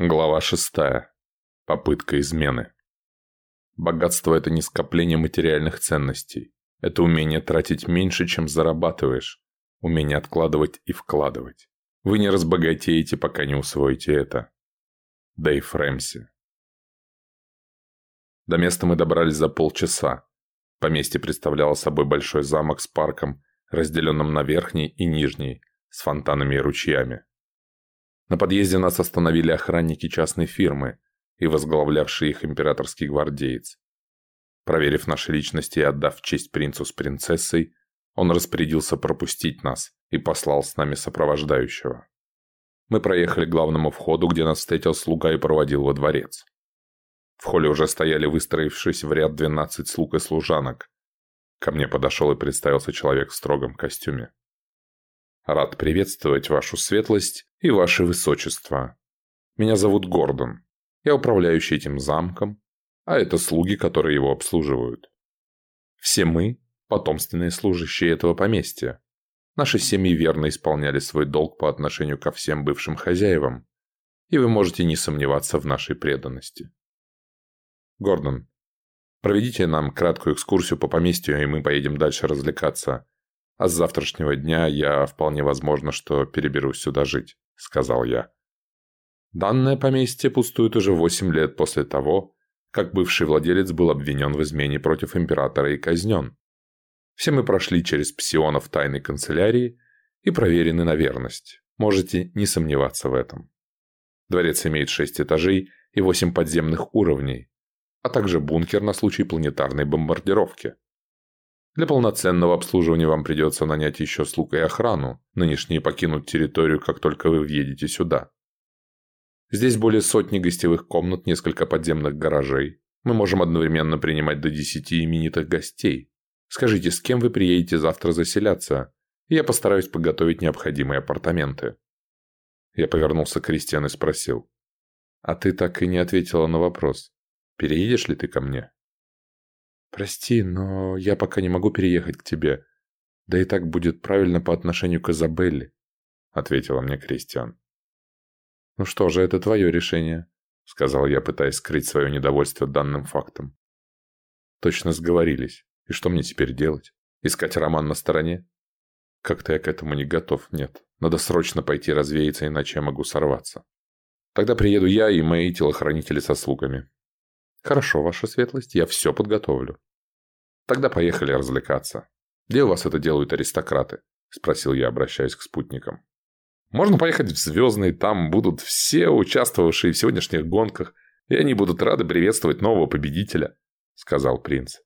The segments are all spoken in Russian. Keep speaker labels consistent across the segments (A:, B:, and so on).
A: Глава шестая. Попытка измены. Богатство – это не скопление материальных ценностей. Это умение тратить меньше, чем зарабатываешь. Умение откладывать и вкладывать. Вы не разбогатеете, пока не усвоите это. Дэйв Рэмси. До места мы добрались за полчаса. Поместье представляло собой большой замок с парком, разделенным на верхний и нижний, с фонтанами и ручьями. На подъезде нас остановили охранники частной фирмы и возглавлявший их императорский гвардеец. Проверив наши личности и отдав честь принцу с принцессой, он распорядился пропустить нас и послал с нами сопровождающего. Мы проехали к главному входу, где нас встретил слуга и проводил во дворец. В холле уже стояли, выстроившись в ряд 12 слуг и служанок. Ко мне подошел и представился человек в строгом костюме. Рад приветствовать вашу светлость и ваше высочество. Меня зовут Гордон. Я управляющий этим замком, а это слуги, которые его обслуживают. Все мы – потомственные служащие этого поместья. Наши семьи верно исполняли свой долг по отношению ко всем бывшим хозяевам, и вы можете не сомневаться в нашей преданности. Гордон, проведите нам краткую экскурсию по поместью, и мы поедем дальше развлекаться. А с завтрашнего дня я вполне возможно, что переберусь сюда жить», — сказал я. Данное поместье пустует уже восемь лет после того, как бывший владелец был обвинен в измене против императора и казнен. Все мы прошли через псионов тайной канцелярии и проверены на верность. Можете не сомневаться в этом. Дворец имеет шесть этажей и восемь подземных уровней, а также бункер на случай планетарной бомбардировки. Для полноценного обслуживания вам придется нанять еще слуг и охрану. Нынешние покинут территорию, как только вы въедете сюда. Здесь более сотни гостевых комнат, несколько подземных гаражей. Мы можем одновременно принимать до десяти именитых гостей. Скажите, с кем вы приедете завтра заселяться? я постараюсь подготовить необходимые апартаменты. Я повернулся к Кристиан и спросил. А ты так и не ответила на вопрос. Переедешь ли ты ко мне? «Прости, но я пока не могу переехать к тебе. Да и так будет правильно по отношению к Изабелле», — ответила мне Кристиан. «Ну что же, это твое решение», — сказал я, пытаясь скрыть свое недовольство данным фактом. «Точно сговорились. И что мне теперь делать? Искать роман на стороне? Как-то я к этому не готов, нет. Надо срочно пойти развеяться, иначе я могу сорваться. Тогда приеду я и мои телохранители со слугами. «Хорошо, ваша светлость, я все подготовлю». «Тогда поехали развлекаться. Где у вас это делают аристократы?» – спросил я, обращаясь к спутникам. «Можно поехать в Звездный, там будут все участвовавшие в сегодняшних гонках, и они будут рады приветствовать нового победителя», – сказал принц.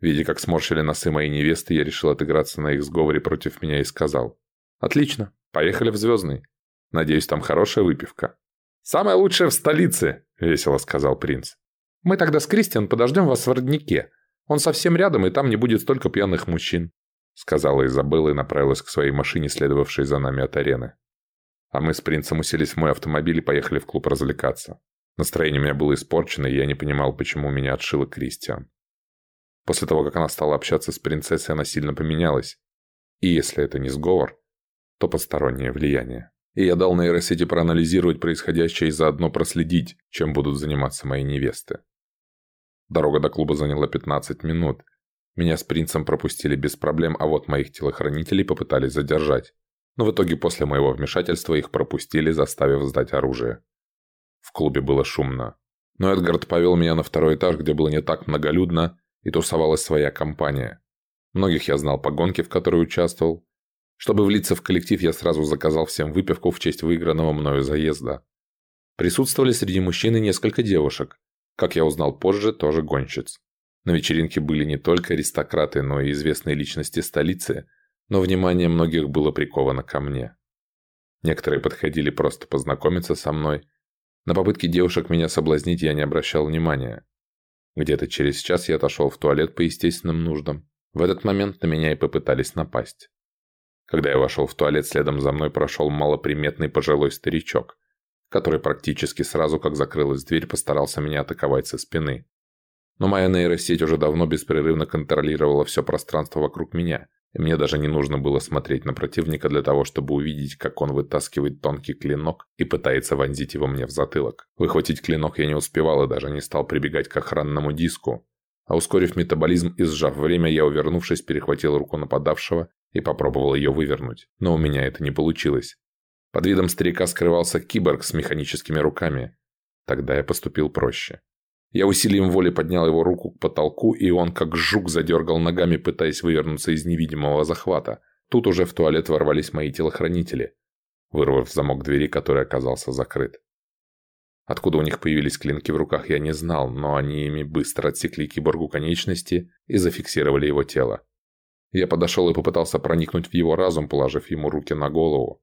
A: Видя, как сморщили носы моей невесты, я решил отыграться на их сговоре против меня и сказал. «Отлично, поехали в Звездный. Надеюсь, там хорошая выпивка». «Самая лучшая в столице», – весело сказал принц. Мы тогда с Кристиан подождем вас в роднике. Он совсем рядом, и там не будет столько пьяных мужчин», — сказала Изабелла и направилась к своей машине, следовавшей за нами от арены. А мы с принцем уселись в мой автомобиль и поехали в клуб развлекаться. Настроение у меня было испорчено, и я не понимал, почему меня отшила Кристиан. После того, как она стала общаться с принцессой, она сильно поменялась. И если это не сговор, то постороннее влияние. И я дал нейросети проанализировать происходящее и заодно проследить, чем будут заниматься мои невесты. Дорога до клуба заняла 15 минут. Меня с принцем пропустили без проблем, а вот моих телохранителей попытались задержать. Но в итоге после моего вмешательства их пропустили, заставив сдать оружие. В клубе было шумно. Но Эдгард повел меня на второй этаж, где было не так многолюдно, и тусовалась своя компания. Многих я знал по гонке, в которой участвовал. Чтобы влиться в коллектив, я сразу заказал всем выпивку в честь выигранного мною заезда. Присутствовали среди мужчин и несколько девушек, как я узнал позже, тоже гонщиц. На вечеринке были не только аристократы, но и известные личности столицы, но внимание многих было приковано ко мне. Некоторые подходили просто познакомиться со мной. На попытки девушек меня соблазнить я не обращал внимания. Где-то через час я отошел в туалет по естественным нуждам. В этот момент на меня и попытались напасть. Когда я вошел в туалет, следом за мной прошел малоприметный пожилой старичок который практически сразу, как закрылась дверь, постарался меня атаковать со спины. Но моя нейросеть уже давно беспрерывно контролировала все пространство вокруг меня, и мне даже не нужно было смотреть на противника для того, чтобы увидеть, как он вытаскивает тонкий клинок и пытается вонзить его мне в затылок. Выхватить клинок я не успевал и даже не стал прибегать к охранному диску. А ускорив метаболизм и сжав время, я, увернувшись, перехватил руку нападавшего и попробовал ее вывернуть. Но у меня это не получилось. Под видом старика скрывался киборг с механическими руками. Тогда я поступил проще. Я усилием воли поднял его руку к потолку, и он как жук задергал ногами, пытаясь вывернуться из невидимого захвата. Тут уже в туалет ворвались мои телохранители, вырвав замок двери, который оказался закрыт. Откуда у них появились клинки в руках, я не знал, но они ими быстро отсекли киборгу конечности и зафиксировали его тело. Я подошел и попытался проникнуть в его разум, положив ему руки на голову.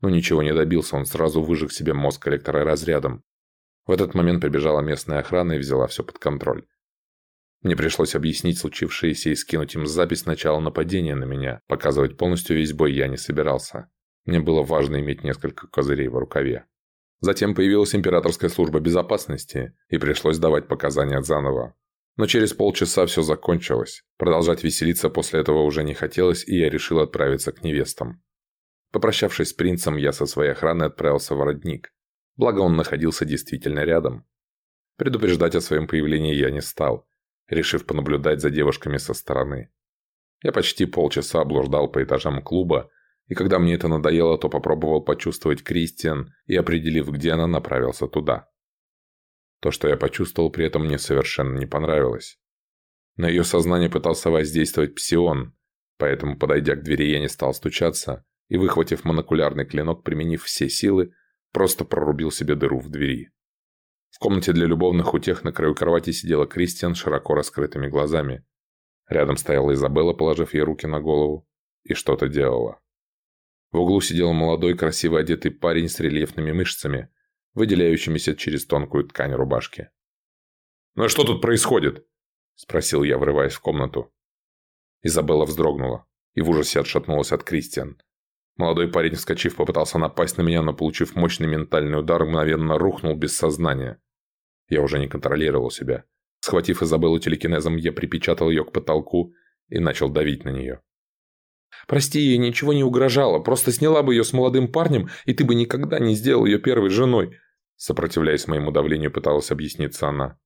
A: Но ничего не добился, он сразу выжег себе мозг электроразрядом. В этот момент прибежала местная охрана и взяла все под контроль. Мне пришлось объяснить случившееся и скинуть им запись начала нападения на меня. Показывать полностью весь бой я не собирался. Мне было важно иметь несколько козырей в рукаве. Затем появилась императорская служба безопасности, и пришлось давать показания заново. Но через полчаса все закончилось. Продолжать веселиться после этого уже не хотелось, и я решил отправиться к невестам. Попрощавшись с принцем, я со своей охраной отправился в родник. Благо он находился действительно рядом. Предупреждать о своем появлении я не стал, решив понаблюдать за девушками со стороны. Я почти полчаса блуждал по этажам клуба, и когда мне это надоело, то попробовал почувствовать Кристиан и, определив, где она, направился туда. То, что я почувствовал, при этом мне совершенно не понравилось. На ее сознание пытался воздействовать псион, поэтому, подойдя к двери, я не стал стучаться и, выхватив монокулярный клинок, применив все силы, просто прорубил себе дыру в двери. В комнате для любовных утех на краю кровати сидела Кристиан широко раскрытыми глазами. Рядом стояла Изабелла, положив ей руки на голову, и что-то делала. В углу сидел молодой, красиво одетый парень с рельефными мышцами, выделяющимися через тонкую ткань рубашки. «Ну и что тут происходит?» – спросил я, врываясь в комнату. Изабелла вздрогнула и в ужасе отшатнулась от Кристиан, Молодой парень, вскочив, попытался напасть на меня, но, получив мощный ментальный удар, мгновенно рухнул без сознания. Я уже не контролировал себя. Схватив Изабеллу телекинезом, я припечатал ее к потолку и начал давить на нее. «Прости, ей ничего не угрожало, просто сняла бы ее с молодым парнем, и ты бы никогда не сделал ее первой женой», сопротивляясь моему давлению, пыталась объясниться она.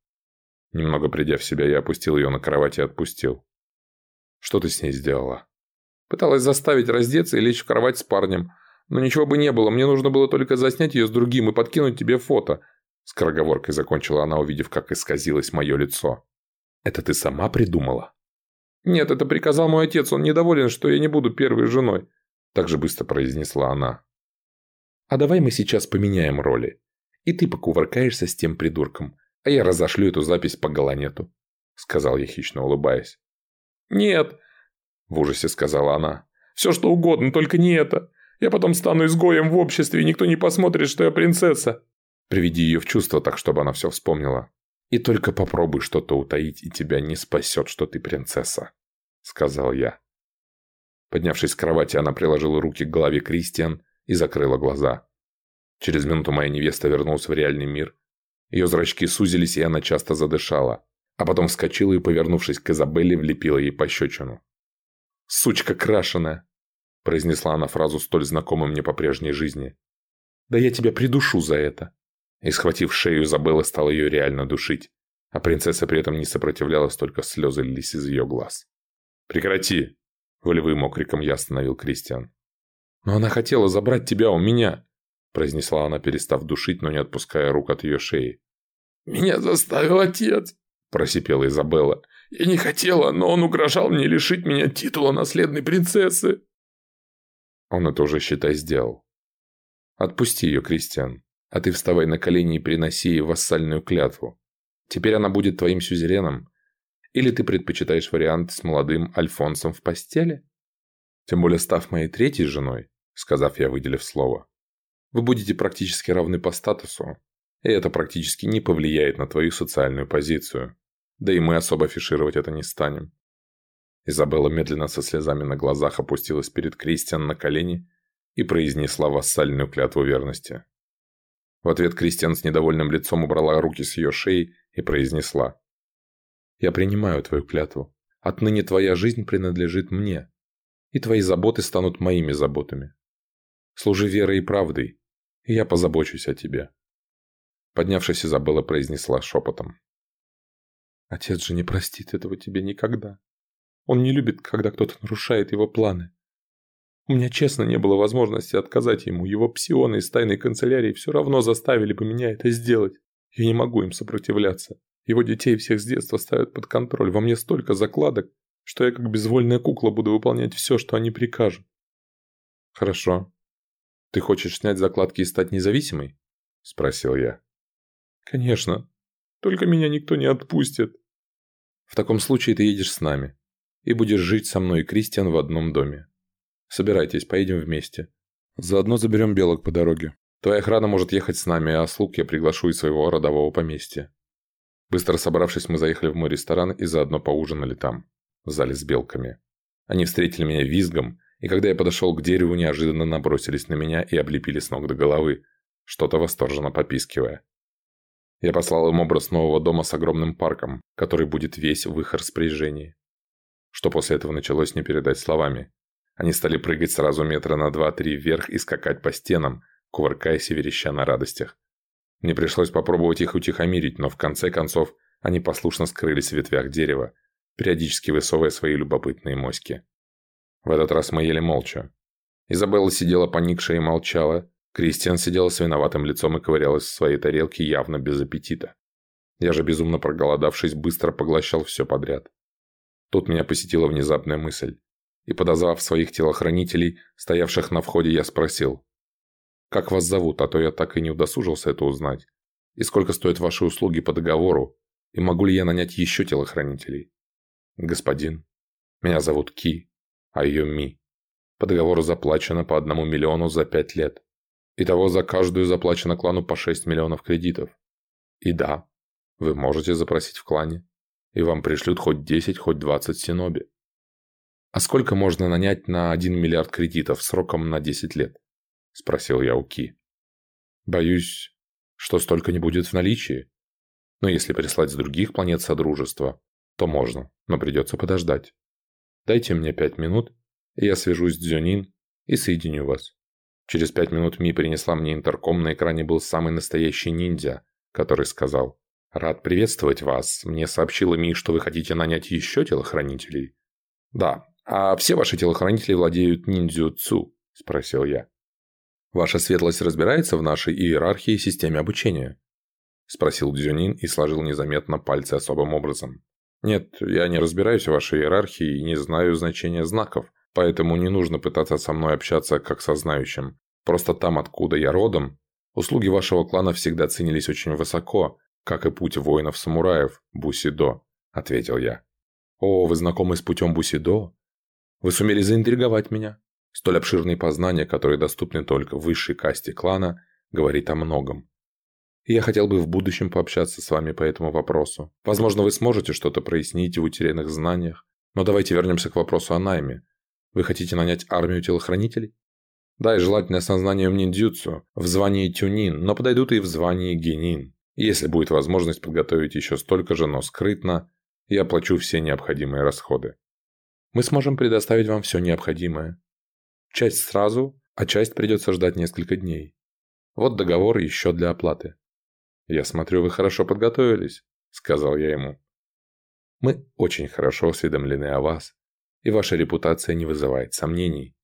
A: Немного придя в себя, я опустил ее на кровать и отпустил. «Что ты с ней сделала?» Пыталась заставить раздеться и лечь в кровать с парнем. Но ничего бы не было, мне нужно было только заснять ее с другим и подкинуть тебе фото. Скороговоркой закончила она, увидев, как исказилось мое лицо. «Это ты сама придумала?» «Нет, это приказал мой отец, он недоволен, что я не буду первой женой», так же быстро произнесла она. «А давай мы сейчас поменяем роли. И ты покувыркаешься с тем придурком, а я разошлю эту запись по Галанету», сказал я хищно улыбаясь. «Нет, в ужасе сказала она. «Все что угодно, только не это. Я потом стану изгоем в обществе, и никто не посмотрит, что я принцесса». Приведи ее в чувство так, чтобы она все вспомнила. «И только попробуй что-то утаить, и тебя не спасет, что ты принцесса», — сказал я. Поднявшись с кровати, она приложила руки к голове Кристиан и закрыла глаза. Через минуту моя невеста вернулась в реальный мир. Ее зрачки сузились, и она часто задышала. А потом вскочила и, повернувшись к Изабелле, влепила ей пощечину сучка крашеная!» произнесла она фразу столь знакомую мне по прежней жизни. «Да я тебя придушу за это!» И, схватив шею, Изабелла стала ее реально душить, а принцесса при этом не сопротивлялась, только слезы лились из ее глаз. «Прекрати!» – волевым окриком я остановил Кристиан. «Но она хотела забрать тебя у меня!» – произнесла она, перестав душить, но не отпуская рук от ее шеи. «Меня заставил отец!» – просипела Изабелла. Я не хотела, но он угрожал мне лишить меня титула наследной принцессы. Он это уже, считай, сделал. Отпусти ее, Кристиан, а ты вставай на колени и приноси ей вассальную клятву. Теперь она будет твоим сюзереном. Или ты предпочитаешь вариант с молодым Альфонсом в постели? Тем более, став моей третьей женой, сказав я, выделив слово, вы будете практически равны по статусу, и это практически не повлияет на твою социальную позицию. Да и мы особо афишировать это не станем. Изабелла медленно со слезами на глазах опустилась перед Кристиан на колени и произнесла вассальную клятву верности. В ответ Кристиан с недовольным лицом убрала руки с ее шеи и произнесла. «Я принимаю твою клятву. Отныне твоя жизнь принадлежит мне. и твои заботы станут моими заботами. Служи верой и правдой, и я позабочусь о тебе». Поднявшись, Изабелла произнесла шепотом. «Отец же не простит этого тебе никогда. Он не любит, когда кто-то нарушает его планы. У меня честно не было возможности отказать ему. Его псионы из тайной канцелярии все равно заставили бы меня это сделать. Я не могу им сопротивляться. Его детей всех с детства ставят под контроль. Во мне столько закладок, что я как безвольная кукла буду выполнять все, что они прикажут. Хорошо. Ты хочешь снять закладки и стать независимой? Спросил я. Конечно. Только меня никто не отпустит. В таком случае ты едешь с нами. И будешь жить со мной и Кристиан в одном доме. Собирайтесь, поедем вместе. Заодно заберем белок по дороге. Твоя охрана может ехать с нами, а слуг я приглашу из своего родового поместья. Быстро собравшись, мы заехали в мой ресторан и заодно поужинали там, в зале с белками. Они встретили меня визгом, и когда я подошел к дереву, неожиданно набросились на меня и облепили с ног до головы, что-то восторженно попискивая. Я послал им образ нового дома с огромным парком, который будет весь в их распоряжении. Что после этого началось не передать словами. Они стали прыгать сразу метра на два-три вверх и скакать по стенам, кувыркаясь и вереща на радостях. Мне пришлось попробовать их утихомирить, но в конце концов они послушно скрылись в ветвях дерева, периодически высовывая свои любопытные моськи. В этот раз мы ели молча. Изабелла сидела поникшая и молчала. Кристиан сидела с виноватым лицом и ковырялась в своей тарелке явно без аппетита. Я же, безумно проголодавшись, быстро поглощал все подряд. Тут меня посетила внезапная мысль и, подозвав своих телохранителей, стоявших на входе, я спросил. «Как вас зовут, а то я так и не удосужился это узнать. И сколько стоят ваши услуги по договору? И могу ли я нанять еще телохранителей?» «Господин, меня зовут Ки, а ее Ми. По договору заплачено по одному миллиону за пять лет. Итого за каждую заплачено клану по 6 миллионов кредитов. И да, вы можете запросить в клане, и вам пришлют хоть 10, хоть 20 синоби. «А сколько можно нанять на 1 миллиард кредитов сроком на 10 лет?» – спросил я у Ки. «Боюсь, что столько не будет в наличии. Но если прислать с других планет Содружества, то можно, но придется подождать. Дайте мне пять минут, и я свяжусь с Дзюнин и соединю вас». Через пять минут Ми принесла мне интерком, на экране был самый настоящий ниндзя, который сказал «Рад приветствовать вас. Мне сообщила Ми, что вы хотите нанять еще телохранителей». «Да, «А все ваши телохранители владеют ниндзю-цу?» – спросил я. «Ваша светлость разбирается в нашей иерархии и системе обучения?» – спросил Дзюнин и сложил незаметно пальцы особым образом. «Нет, я не разбираюсь в вашей иерархии и не знаю значения знаков, поэтому не нужно пытаться со мной общаться как со знающим. Просто там, откуда я родом, услуги вашего клана всегда ценились очень высоко, как и путь воинов-самураев, Бусидо», – ответил я. «О, вы знакомы с путем Бусидо?» Вы сумели заинтриговать меня. Столь обширные познания, которые доступны только высшей касте клана, говорит о многом. Я хотел бы в будущем пообщаться с вами по этому вопросу. Возможно, вы сможете что-то прояснить в утерянных знаниях. Но давайте вернемся к вопросу о найме. Вы хотите нанять армию телохранителей? Да, и желательно с знанием ниндзюцу, в звании тюнин, но подойдут и в звании генин. Если будет возможность подготовить еще столько же, но скрытно, я оплачу все необходимые расходы. Мы сможем предоставить вам все необходимое. Часть сразу, а часть придется ждать несколько дней. Вот договор еще для оплаты. Я смотрю, вы хорошо подготовились, сказал я ему. Мы очень хорошо осведомлены о вас, и ваша репутация не вызывает сомнений.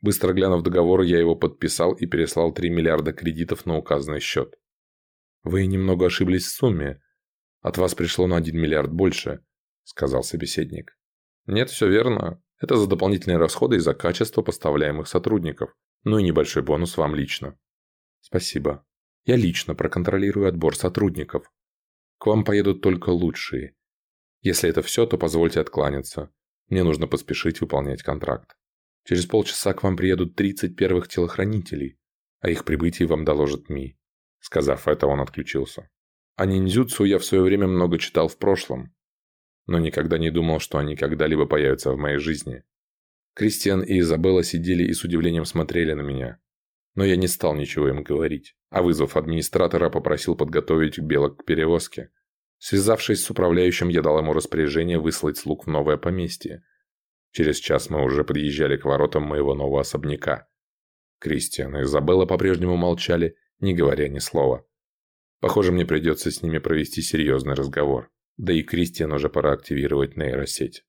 A: Быстро глянув договор, я его подписал и переслал 3 миллиарда кредитов на указанный счет. Вы немного ошиблись в сумме. От вас пришло на 1 миллиард больше, сказал собеседник. Нет, все верно. Это за дополнительные расходы и за качество поставляемых сотрудников. Ну и небольшой бонус вам лично. Спасибо. Я лично проконтролирую отбор сотрудников. К вам поедут только лучшие. Если это все, то позвольте откланяться. Мне нужно поспешить выполнять контракт. Через полчаса к вам приедут 30 первых телохранителей, а их прибытии вам доложит Ми. Сказав это, он отключился. О ниндзюцу я в свое время много читал в прошлом но никогда не думал, что они когда-либо появятся в моей жизни. Кристиан и Изабелла сидели и с удивлением смотрели на меня. Но я не стал ничего им говорить, а вызвав администратора, попросил подготовить белок к перевозке. Связавшись с управляющим, я дал ему распоряжение выслать слуг в новое поместье. Через час мы уже подъезжали к воротам моего нового особняка. Кристиан и Изабелла по-прежнему молчали, не говоря ни слова. Похоже, мне придется с ними провести серьезный разговор. Да и Кристиан уже пора активировать нейросеть.